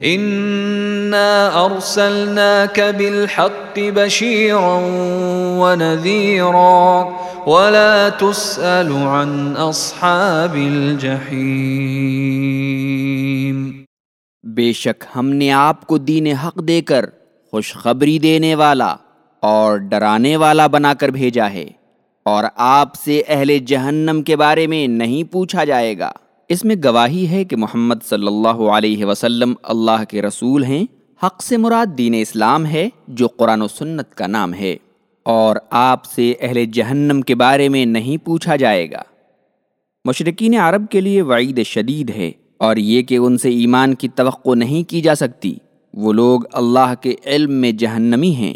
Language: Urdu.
انا ارسلناك بالحق بشيرا ونذيرا ولا تسأل عن اصحاب الجحيم بے شک ہم نے آپ کو دین حق دے کر خوشخبری دینے والا اور ڈرانے والا بنا کر بھیجا ہے اور آپ سے اہل جہنم کے بارے میں نہیں پوچھا جائے گا۔ اس میں گواہی ہے کہ محمد صلی اللہ علیہ وسلم اللہ کے رسول ہیں، حق سے مراد دین اسلام ہے جو قرآن و سنت کا نام ہے، اور آپ سے اہل جہنم کے بارے میں نہیں پوچھا جائے گا۔ مشرقین عرب کے لیے وعید شدید ہے، اور یہ کہ ان سے ایمان کی توقع نہیں کی جا سکتی، وہ لوگ اللہ کے علم میں جہنمی ہیں۔